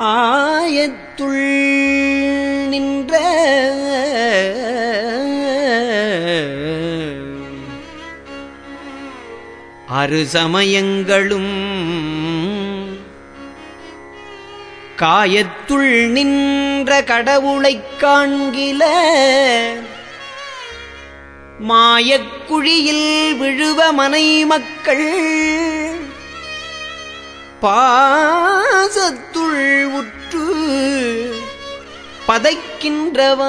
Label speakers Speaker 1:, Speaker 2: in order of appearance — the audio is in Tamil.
Speaker 1: ஆயத்துள் நின்ற அறு சமயங்களும் காயத்துள் நின்ற கடவுளைக் காண்கில மாயக்குழியில் விழுவ மனை மக்கள் பா பாசத்துள் உற்று பதைக்கின்றவாரே